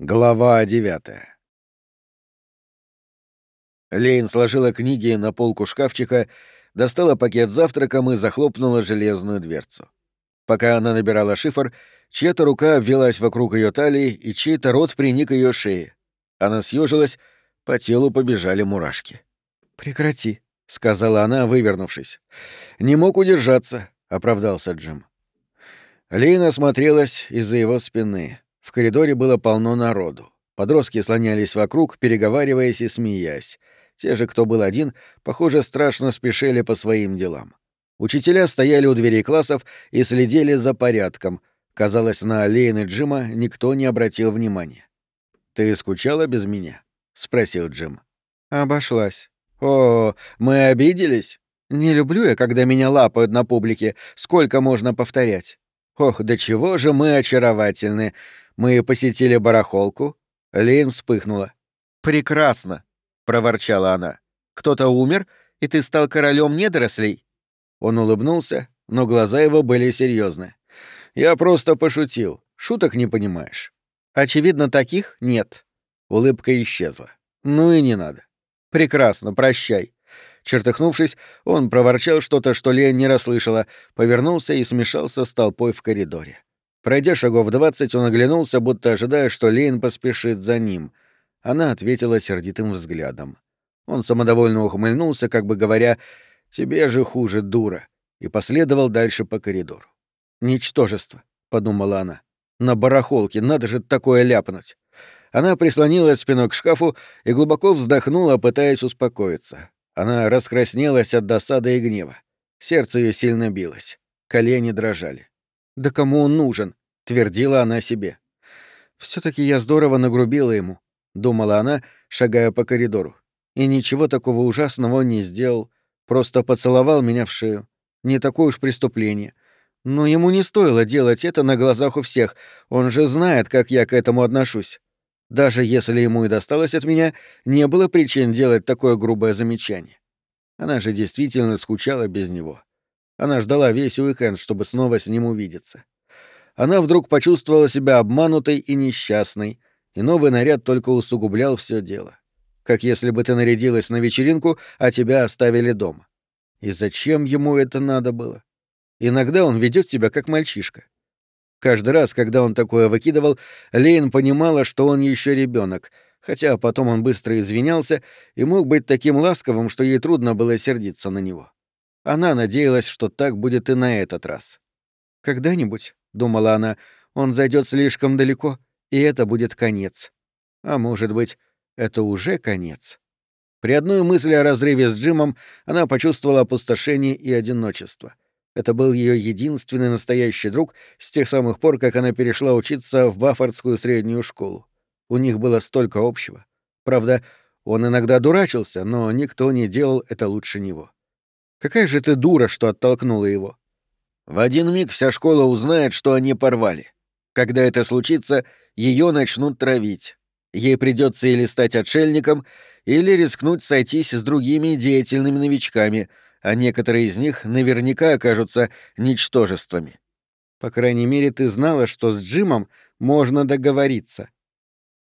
Глава девятая. Лейн сложила книги на полку шкафчика, достала пакет с завтраком и захлопнула железную дверцу. Пока она набирала шифр, чья-то рука обвелась вокруг ее талии, и чей-то рот приник ее шее. Она съежилась, по телу побежали мурашки. «Прекрати», — сказала она, вывернувшись. «Не мог удержаться», — оправдался Джим. Лейн осмотрелась из-за его спины. В коридоре было полно народу. Подростки слонялись вокруг, переговариваясь и смеясь. Те же, кто был один, похоже, страшно спешили по своим делам. Учителя стояли у дверей классов и следили за порядком. Казалось, на Лейн Джима никто не обратил внимания. «Ты скучала без меня?» — спросил Джим. «Обошлась». «О, мы обиделись?» «Не люблю я, когда меня лапают на публике. Сколько можно повторять?» «Ох, до чего же мы очаровательны. Мы посетили барахолку. Лейн вспыхнула. «Прекрасно!» — проворчала она. «Кто-то умер, и ты стал королем недорослей?» Он улыбнулся, но глаза его были серьезны. «Я просто пошутил. Шуток не понимаешь». «Очевидно, таких нет». Улыбка исчезла. «Ну и не надо». «Прекрасно, прощай». Чертыхнувшись, он проворчал что-то, что Лен не расслышала, повернулся и смешался с толпой в коридоре. Пройдя шагов двадцать, он оглянулся, будто ожидая, что Лейн поспешит за ним. Она ответила сердитым взглядом. Он самодовольно ухмыльнулся, как бы говоря «Тебе же хуже, дура», и последовал дальше по коридору. «Ничтожество», — подумала она. «На барахолке, надо же такое ляпнуть». Она прислонилась спиной к шкафу и глубоко вздохнула, пытаясь успокоиться. Она раскраснелась от досады и гнева. Сердце ее сильно билось. Колени дрожали. Да кому он нужен? Твердила она себе. все таки я здорово нагрубила ему, думала она, шагая по коридору. И ничего такого ужасного он не сделал, просто поцеловал меня в шею. Не такое уж преступление. Но ему не стоило делать это на глазах у всех, он же знает, как я к этому отношусь. Даже если ему и досталось от меня, не было причин делать такое грубое замечание. Она же действительно скучала без него. Она ждала весь уикенд, чтобы снова с ним увидеться. Она вдруг почувствовала себя обманутой и несчастной, и новый наряд только усугублял все дело. Как если бы ты нарядилась на вечеринку, а тебя оставили дома. И зачем ему это надо было? Иногда он ведет себя как мальчишка. Каждый раз, когда он такое выкидывал, Лейн понимала, что он еще ребенок, хотя потом он быстро извинялся и мог быть таким ласковым, что ей трудно было сердиться на него. Она надеялась, что так будет и на этот раз. «Когда-нибудь», — думала она, — «он зайдет слишком далеко, и это будет конец. А может быть, это уже конец». При одной мысли о разрыве с Джимом она почувствовала опустошение и одиночество. Это был ее единственный настоящий друг с тех самых пор, как она перешла учиться в Баффордскую среднюю школу. У них было столько общего. Правда, он иногда дурачился, но никто не делал это лучше него. Какая же ты дура, что оттолкнула его. В один миг вся школа узнает, что они порвали. Когда это случится, ее начнут травить. Ей придется или стать отшельником, или рискнуть сойтись с другими деятельными новичками, а некоторые из них наверняка окажутся ничтожествами. По крайней мере, ты знала, что с Джимом можно договориться.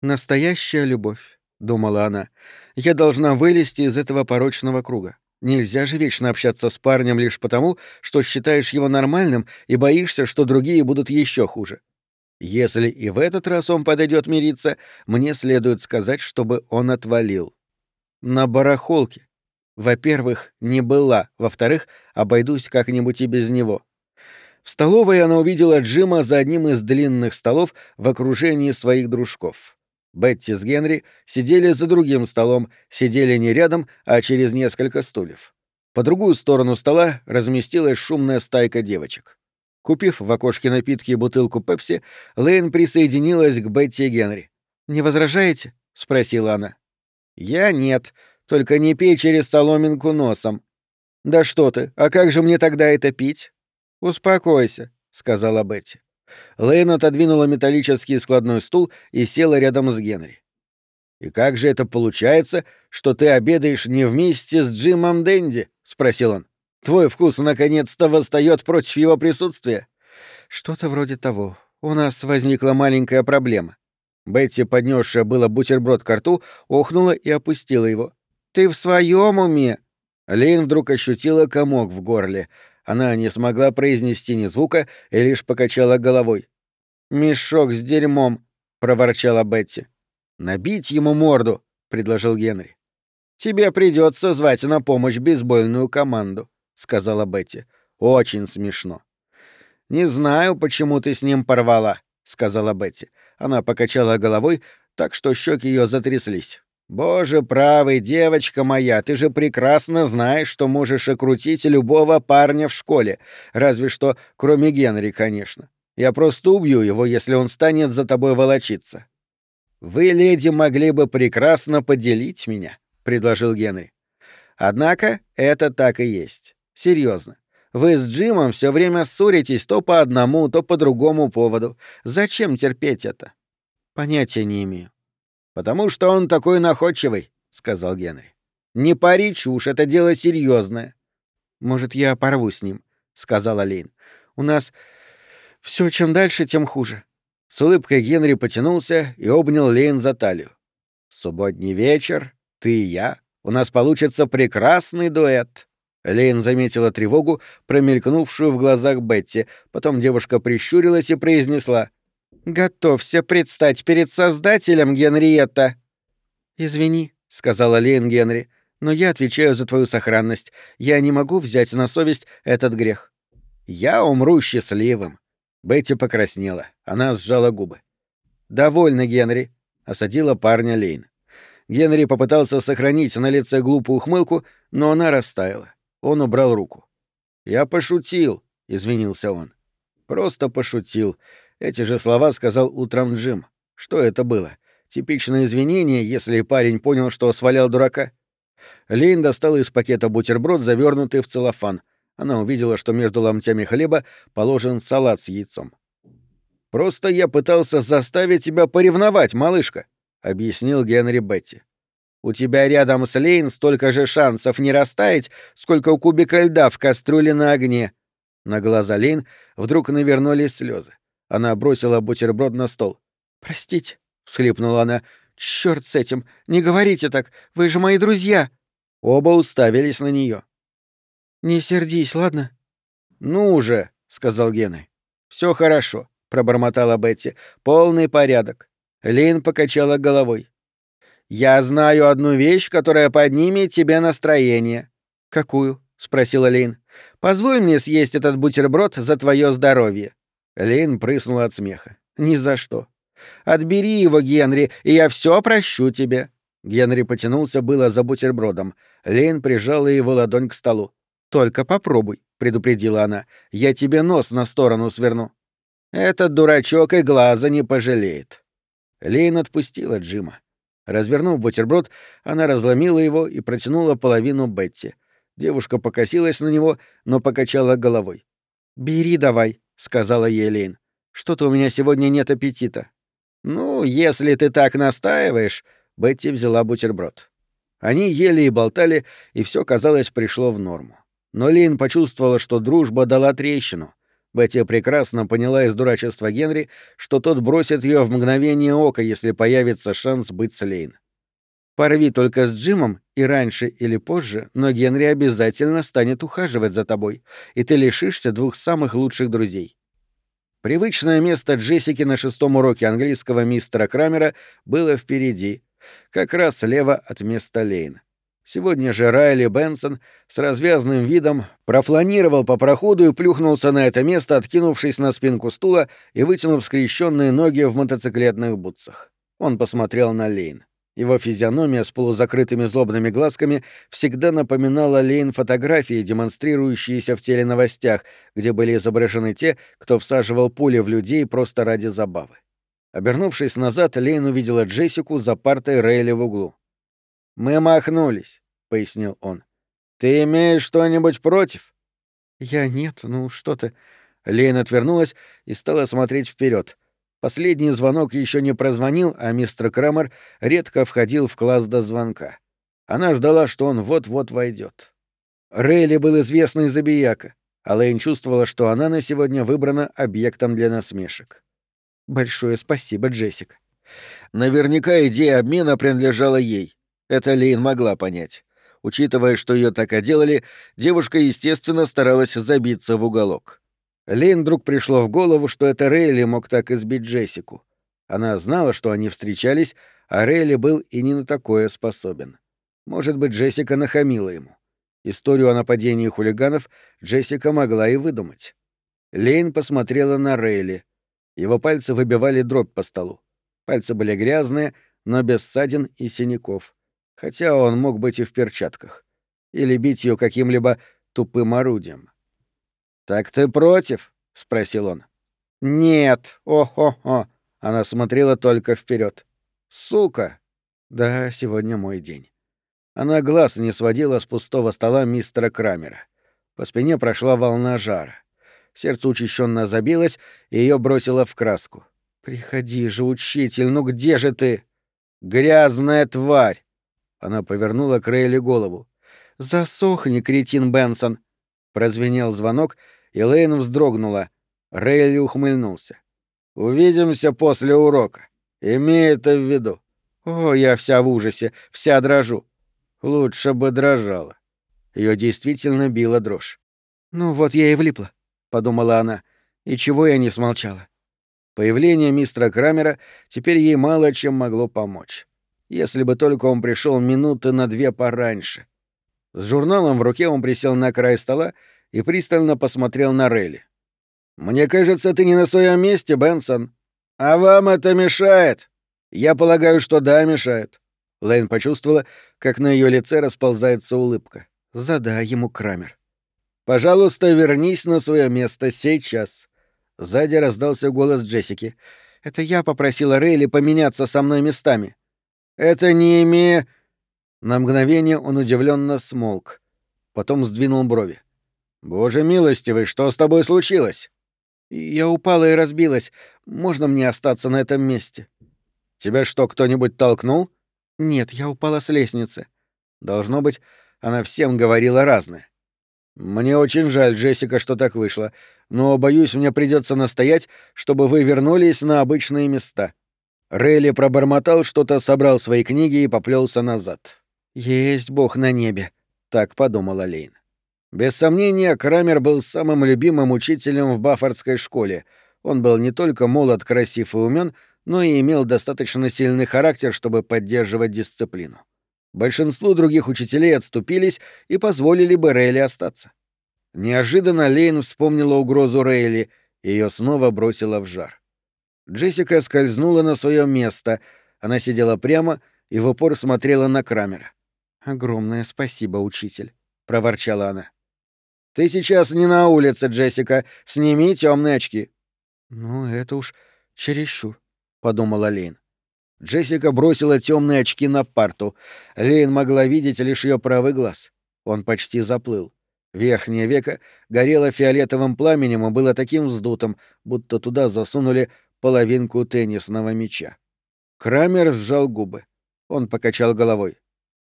«Настоящая любовь», — думала она, — «я должна вылезти из этого порочного круга. Нельзя же вечно общаться с парнем лишь потому, что считаешь его нормальным и боишься, что другие будут еще хуже. Если и в этот раз он подойдет мириться, мне следует сказать, чтобы он отвалил. На барахолке. Во-первых, не была, во-вторых, обойдусь как-нибудь и без него. В столовой она увидела Джима за одним из длинных столов в окружении своих дружков. Бетти с Генри сидели за другим столом, сидели не рядом, а через несколько стульев. По другую сторону стола разместилась шумная стайка девочек. Купив в окошке напитки и бутылку пепси, Лейн присоединилась к Бетти и Генри. «Не возражаете?» — спросила она. «Я нет, только не пей через соломинку носом». «Да что ты, а как же мне тогда это пить?» «Успокойся», — сказала Бетти. Лейн отодвинула металлический складной стул и села рядом с Генри. «И как же это получается, что ты обедаешь не вместе с Джимом Дэнди?» — спросил он. «Твой вкус наконец-то восстает против его присутствия?» «Что-то вроде того. У нас возникла маленькая проблема». Бетти, поднесшая было бутерброд к рту, охнула и опустила его. «Ты в своем уме?» Лейн вдруг ощутила комок в горле. Она не смогла произнести ни звука и лишь покачала головой. «Мешок с дерьмом», — проворчала Бетти. «Набить ему морду», — предложил Генри. «Тебе придется звать на помощь бейсбольную команду», — сказала Бетти. «Очень смешно». «Не знаю, почему ты с ним порвала», — сказала Бетти. Она покачала головой, так что щеки ее затряслись. «Боже правый, девочка моя, ты же прекрасно знаешь, что можешь окрутить любого парня в школе, разве что кроме Генри, конечно. Я просто убью его, если он станет за тобой волочиться». «Вы, леди, могли бы прекрасно поделить меня», — предложил Генри. «Однако это так и есть. Серьезно. Вы с Джимом все время ссоритесь то по одному, то по другому поводу. Зачем терпеть это? Понятия не имею. Потому что он такой находчивый, сказал Генри. Не пари чушь, это дело серьезное. Может, я порву с ним, сказала Лин. У нас все чем дальше, тем хуже. С улыбкой Генри потянулся и обнял Лейн за талию. «Субботний вечер, ты и я. У нас получится прекрасный дуэт». Лейн заметила тревогу, промелькнувшую в глазах Бетти. Потом девушка прищурилась и произнесла. «Готовься предстать перед Создателем, Генриетта!» «Извини», — сказала Лейн Генри, — «но я отвечаю за твою сохранность. Я не могу взять на совесть этот грех». «Я умру счастливым». Бетти покраснела. Она сжала губы. «Довольно, Генри», — осадила парня Лейн. Генри попытался сохранить на лице глупую ухмылку, но она растаяла. Он убрал руку. «Я пошутил», — извинился он. «Просто пошутил». Эти же слова сказал утром Джим. Что это было? Типичное извинение, если парень понял, что свалял дурака? Лейн достала из пакета бутерброд, завернутый в целлофан. Она увидела, что между ломтями хлеба положен салат с яйцом. «Просто я пытался заставить тебя поревновать, малышка», — объяснил Генри Бетти. У тебя рядом с Лейн столько же шансов не растаять, сколько у кубика льда в кастрюле на огне. На глаза Лейн вдруг навернулись слезы. Она бросила бутерброд на стол. «Простите», — всхлипнула она. «Чёрт с этим! Не говорите так! Вы же мои друзья!» Оба уставились на нее. «Не сердись, ладно?» «Ну уже», — сказал Генри. Все хорошо», — пробормотала Бетти. «Полный порядок». Лейн покачала головой. «Я знаю одну вещь, которая поднимет тебе настроение». «Какую?» — спросила Лейн. «Позволь мне съесть этот бутерброд за твое здоровье». Лейн прыснула от смеха. «Ни за что». «Отбери его, Генри, и я все прощу тебе». Генри потянулся было за бутербродом. Лейн прижала его ладонь к столу. «Только попробуй», — предупредила она. «Я тебе нос на сторону сверну». «Этот дурачок и глаза не пожалеет». Лейн отпустила Джима. Развернув бутерброд, она разломила его и протянула половину Бетти. Девушка покосилась на него, но покачала головой. «Бери давай», — сказала ей. «Что-то у меня сегодня нет аппетита». «Ну, если ты так настаиваешь», — Бетти взяла бутерброд. Они ели и болтали, и все казалось, пришло в норму. Но Лейн почувствовала, что дружба дала трещину. Бетти прекрасно поняла из дурачества Генри, что тот бросит ее в мгновение ока, если появится шанс быть с Лейн. Порви только с Джимом, и раньше или позже, но Генри обязательно станет ухаживать за тобой, и ты лишишься двух самых лучших друзей. Привычное место Джессики на шестом уроке английского мистера Крамера было впереди, как раз слева от места Лейн. Сегодня же Райли Бенсон с развязным видом профланировал по проходу и плюхнулся на это место, откинувшись на спинку стула и вытянув скрещенные ноги в мотоциклетных бутсах. Он посмотрел на Лейн. Его физиономия с полузакрытыми злобными глазками всегда напоминала Лейн фотографии, демонстрирующиеся в теленовостях, где были изображены те, кто всаживал пули в людей просто ради забавы. Обернувшись назад, Лейн увидела Джессику за партой Рейли в углу. «Мы махнулись», — пояснил он. «Ты имеешь что-нибудь против?» «Я нет, ну что ты...» Лейн отвернулась и стала смотреть вперед. Последний звонок еще не прозвонил, а мистер Крамер редко входил в класс до звонка. Она ждала, что он вот-вот войдет. Рейли был известный забияка, а Лейн чувствовала, что она на сегодня выбрана объектом для насмешек. «Большое спасибо, Джессика». Наверняка идея обмена принадлежала ей. Это Лейн могла понять. Учитывая, что ее так оделали, девушка, естественно, старалась забиться в уголок. Лейн вдруг пришло в голову, что это Рейли мог так избить Джессику. Она знала, что они встречались, а Рейли был и не на такое способен. Может быть, Джессика нахамила ему. Историю о нападении хулиганов Джессика могла и выдумать. Лейн посмотрела на Рейли. Его пальцы выбивали дробь по столу. Пальцы были грязные, но без ссадин и синяков. Хотя он мог быть и в перчатках. Или бить ее каким-либо тупым орудием. «Так ты против?» — спросил он. «Нет, о-хо-хо!» Она смотрела только вперед. «Сука!» «Да, сегодня мой день». Она глаз не сводила с пустого стола мистера Крамера. По спине прошла волна жара. Сердце учащенно забилось, и ее бросило в краску. «Приходи же, учитель, ну где же ты?» «Грязная тварь!» Она повернула к Рейли голову. «Засохни, кретин Бенсон!» Прозвенел звонок, и Лейн вздрогнула. Рейли ухмыльнулся. «Увидимся после урока. Имей это в виду». «О, я вся в ужасе, вся дрожу». Лучше бы дрожала. Ее действительно била дрожь. «Ну вот я и влипла», — подумала она. «И чего я не смолчала?» Появление мистера Крамера теперь ей мало чем могло помочь. Если бы только он пришел минуты на две пораньше. С журналом в руке он присел на край стола и пристально посмотрел на Релли. «Мне кажется, ты не на своем месте, Бенсон. А вам это мешает?» «Я полагаю, что да, мешает». Лейн почувствовала, как на ее лице расползается улыбка. «Задай ему Крамер». «Пожалуйста, вернись на свое место сейчас». Сзади раздался голос Джессики. «Это я попросила Рейли поменяться со мной местами». «Это не имея...» На мгновение он удивленно смолк. Потом сдвинул брови. «Боже милостивый, что с тобой случилось?» «Я упала и разбилась. Можно мне остаться на этом месте?» «Тебя что, кто-нибудь толкнул?» «Нет, я упала с лестницы». Должно быть, она всем говорила разное. «Мне очень жаль, Джессика, что так вышло, но, боюсь, мне придется настоять, чтобы вы вернулись на обычные места». Рейли пробормотал что-то, собрал свои книги и поплелся назад. «Есть Бог на небе», — так подумала Лейн. Без сомнения, Крамер был самым любимым учителем в Баффордской школе. Он был не только молод, красив и умен, но и имел достаточно сильный характер, чтобы поддерживать дисциплину. Большинство других учителей отступились и позволили бы Рейли остаться. Неожиданно Лейн вспомнила угрозу Рейли, и ее снова бросила в жар. Джессика скользнула на свое место. Она сидела прямо и в упор смотрела на Крамера. «Огромное спасибо, учитель», — проворчала она. Ты сейчас не на улице, Джессика. Сними темные очки. Ну, это уж чересчур, подумала Лейн. Джессика бросила темные очки на парту. Лейн могла видеть лишь ее правый глаз. Он почти заплыл. Верхнее веко горело фиолетовым пламенем и было таким вздутым, будто туда засунули половинку теннисного мяча. Крамер сжал губы. Он покачал головой.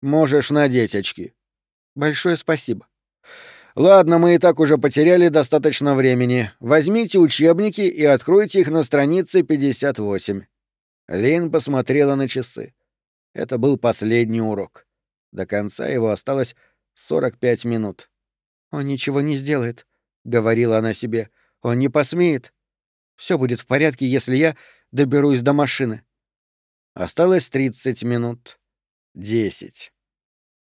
«Можешь надеть очки». «Большое спасибо». Ладно, мы и так уже потеряли достаточно времени. Возьмите учебники и откройте их на странице 58. Лин посмотрела на часы. Это был последний урок. До конца его осталось 45 минут. Он ничего не сделает, говорила она себе. Он не посмеет. Все будет в порядке, если я доберусь до машины. Осталось 30 минут. 10.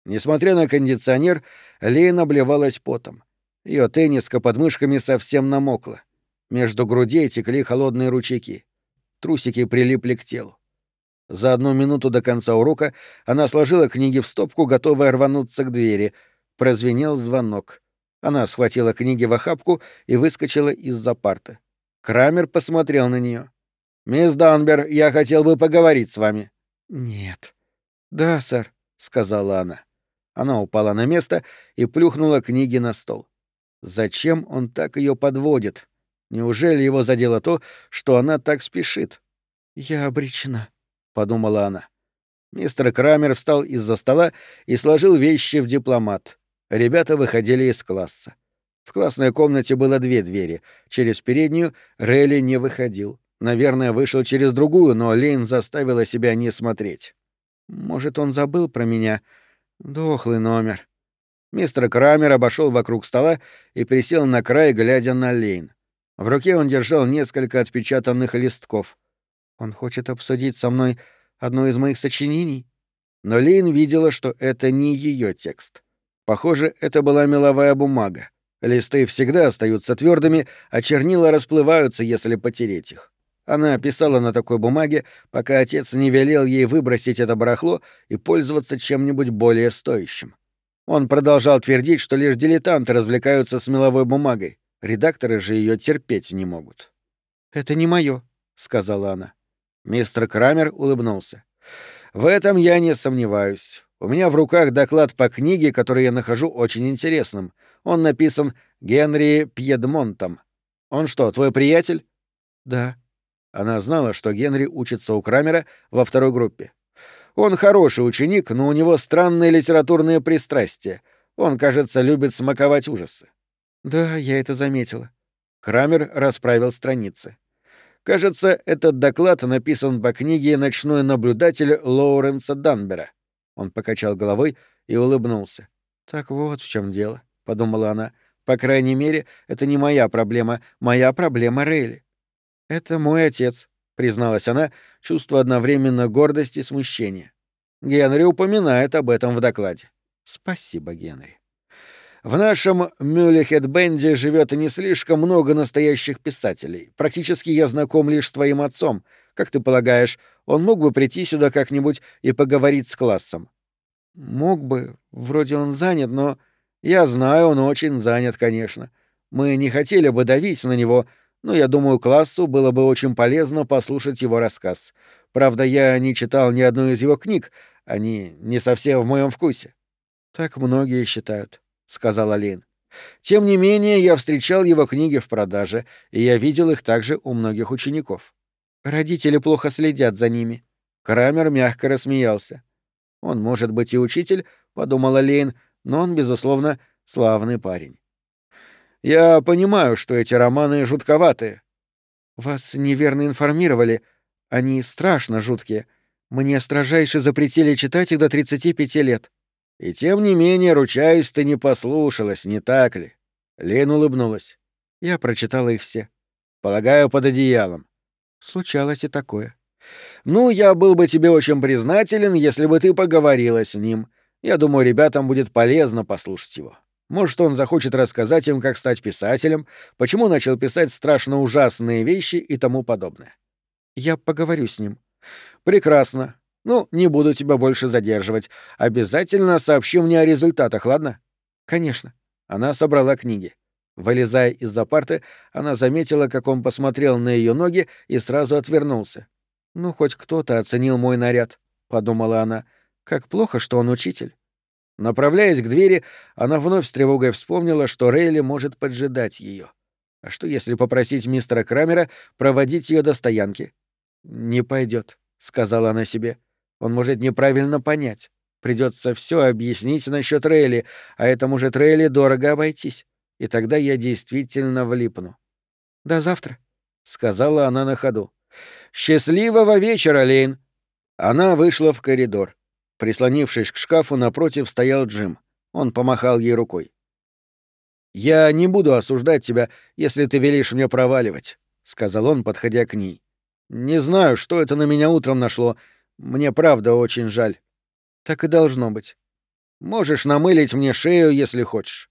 Несмотря на кондиционер, Лейн обливалась потом. Ее тенниска под мышками совсем намокла. Между грудей текли холодные ручейки. Трусики прилипли к телу. За одну минуту до конца урока она сложила книги в стопку, готовая рвануться к двери. Прозвенел звонок. Она схватила книги в охапку и выскочила из-за парты. Крамер посмотрел на нее. «Мисс Данбер, я хотел бы поговорить с вами». «Нет». «Да, сэр», — сказала она. Она упала на место и плюхнула книги на стол. Зачем он так ее подводит? Неужели его задело то, что она так спешит? Я обречена, подумала она. Мистер Крамер встал из-за стола и сложил вещи в дипломат. Ребята выходили из класса. В классной комнате было две двери. Через переднюю Релли не выходил. Наверное, вышел через другую, но Лейн заставила себя не смотреть. Может, он забыл про меня? Дохлый номер. Мистер Крамер обошел вокруг стола и присел на край, глядя на Лейн. В руке он держал несколько отпечатанных листков. Он хочет обсудить со мной одно из моих сочинений? Но Лейн видела, что это не ее текст. Похоже, это была меловая бумага. Листы всегда остаются твердыми, а чернила расплываются, если потереть их. Она писала на такой бумаге, пока отец не велел ей выбросить это барахло и пользоваться чем-нибудь более стоящим. Он продолжал твердить, что лишь дилетанты развлекаются с меловой бумагой, редакторы же ее терпеть не могут. «Это не мое, сказала она. Мистер Крамер улыбнулся. «В этом я не сомневаюсь. У меня в руках доклад по книге, который я нахожу очень интересным. Он написан Генри Пьедмонтом. Он что, твой приятель?» «Да», она знала, что Генри учится у Крамера во второй группе. Он хороший ученик, но у него странные литературные пристрастия. Он, кажется, любит смаковать ужасы. Да, я это заметила. Крамер расправил страницы. Кажется, этот доклад написан по книге «Ночной наблюдатель» Лоуренса Данбера. Он покачал головой и улыбнулся. «Так вот в чем дело», — подумала она. «По крайней мере, это не моя проблема. Моя проблема Рейли. «Это мой отец», — призналась она, чувствуя одновременно гордость и смущение. Генри упоминает об этом в докладе. «Спасибо, Генри». В нашем Мюллихед-бенде живет не слишком много настоящих писателей. Практически я знаком лишь с твоим отцом. Как ты полагаешь, он мог бы прийти сюда как-нибудь и поговорить с классом? Мог бы. Вроде он занят, но... Я знаю, он очень занят, конечно. Мы не хотели бы давить на него, но я думаю, классу было бы очень полезно послушать его рассказ. Правда, я не читал ни одной из его книг, они не совсем в моем вкусе. Так многие считают, сказала Лин. Тем не менее, я встречал его книги в продаже, и я видел их также у многих учеников. Родители плохо следят за ними. Крамер мягко рассмеялся. Он может быть и учитель, подумала Лейн, но он, безусловно, славный парень. Я понимаю, что эти романы жутковатые. Вас неверно информировали. Они страшно жуткие. Мне строжайше запретили читать их до 35 лет. И тем не менее, ручаюсь, ты не послушалась, не так ли? Лен улыбнулась. Я прочитала их все. Полагаю, под одеялом. Случалось и такое. Ну, я был бы тебе очень признателен, если бы ты поговорила с ним. Я думаю, ребятам будет полезно послушать его. Может, он захочет рассказать им, как стать писателем, почему начал писать страшно ужасные вещи и тому подобное. Я поговорю с ним. Прекрасно. Ну, не буду тебя больше задерживать. Обязательно сообщи мне о результатах, ладно? Конечно. Она собрала книги. Вылезая из-за парты, она заметила, как он посмотрел на ее ноги и сразу отвернулся. «Ну, хоть кто-то оценил мой наряд», — подумала она. «Как плохо, что он учитель». Направляясь к двери, она вновь с тревогой вспомнила, что Рейли может поджидать ее. А что, если попросить мистера Крамера проводить ее до стоянки? Не пойдет, сказала она себе. Он может неправильно понять. Придется все объяснить насчет Рейли, а это может Рейли дорого обойтись. И тогда я действительно влипну. До завтра, сказала она на ходу. Счастливого вечера, Лейн. Она вышла в коридор. Прислонившись к шкафу, напротив стоял Джим. Он помахал ей рукой. «Я не буду осуждать тебя, если ты велишь мне проваливать», — сказал он, подходя к ней. «Не знаю, что это на меня утром нашло. Мне правда очень жаль». «Так и должно быть. Можешь намылить мне шею, если хочешь».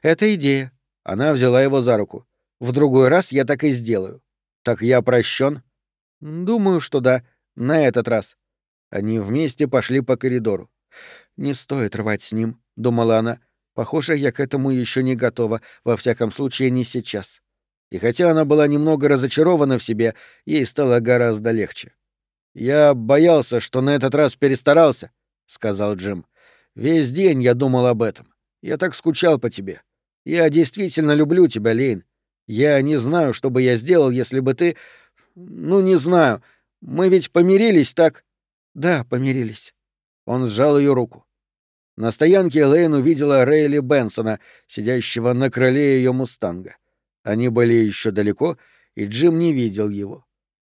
«Это идея». Она взяла его за руку. «В другой раз я так и сделаю». «Так я прощен?» «Думаю, что да. На этот раз. Они вместе пошли по коридору. «Не стоит рвать с ним», — думала она. «Похоже, я к этому еще не готова, во всяком случае, не сейчас». И хотя она была немного разочарована в себе, ей стало гораздо легче. «Я боялся, что на этот раз перестарался», — сказал Джим. «Весь день я думал об этом. Я так скучал по тебе. Я действительно люблю тебя, Лейн. Я не знаю, что бы я сделал, если бы ты... Ну, не знаю. Мы ведь помирились, так?» Да, помирились. Он сжал ее руку. На стоянке Лейн увидела Рейли Бенсона, сидящего на крыле ее мустанга. Они были еще далеко, и Джим не видел его.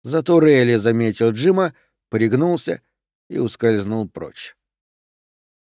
Зато Рейли заметил Джима, пригнулся и ускользнул прочь.